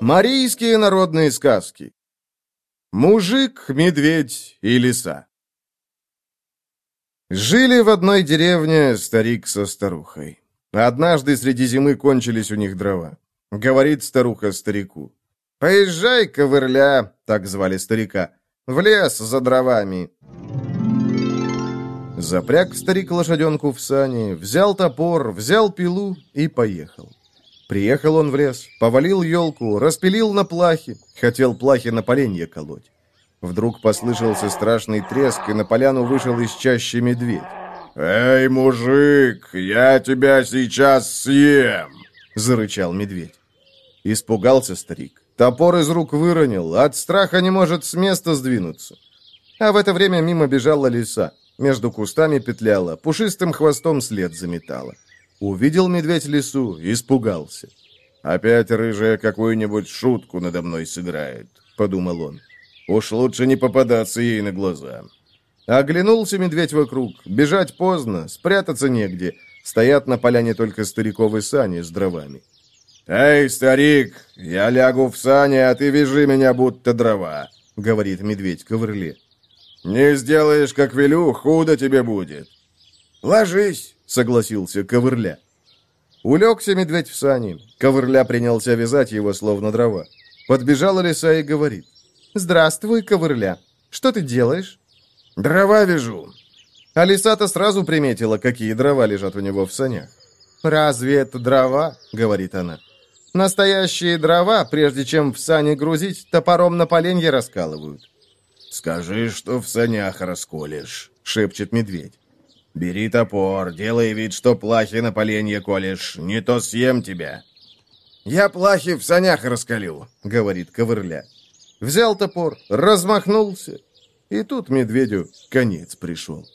Марийские народные сказки Мужик, медведь и лиса Жили в одной деревне старик со старухой. Однажды среди зимы кончились у них дрова. Говорит старуха старику. «Поезжай, ковырля», — так звали старика, — «в лес за дровами». Запряг старик лошаденку в сани, взял топор, взял пилу и поехал. Приехал он в лес, повалил елку, распилил на плахи, хотел плахи на поленье колоть. Вдруг послышался страшный треск, и на поляну вышел из чащи медведь. «Эй, мужик, я тебя сейчас съем!» — зарычал медведь. Испугался старик. Топор из рук выронил, от страха не может с места сдвинуться. А в это время мимо бежала лиса. Между кустами петляла, пушистым хвостом след заметала. Увидел медведь лису, испугался. «Опять рыжая какую-нибудь шутку надо мной сыграет», — подумал он. «Уж лучше не попадаться ей на глаза». Оглянулся медведь вокруг. Бежать поздно, спрятаться негде. Стоят на поляне только стариковые сани с дровами. «Эй, старик, я лягу в сани, а ты вяжи меня, будто дрова», — говорит медведь ковырле. «Не сделаешь, как велю, худо тебе будет». «Ложись», — согласился ковырля. Улегся медведь в сани. Ковырля принялся вязать его, словно дрова. Подбежала лиса и говорит. «Здравствуй, ковырля. Что ты делаешь?» «Дрова вяжу». А лиса-то сразу приметила, какие дрова лежат у него в санях. «Разве это дрова?» — говорит она. «Настоящие дрова, прежде чем в сани грузить, топором на поленье раскалывают». «Скажи, что в санях расколешь», — шепчет медведь. «Бери топор, делай вид, что плахи на поленье колешь, не то съем тебя». «Я плахи в санях раскалю», — говорит ковырля. Взял топор, размахнулся, и тут медведю конец пришел.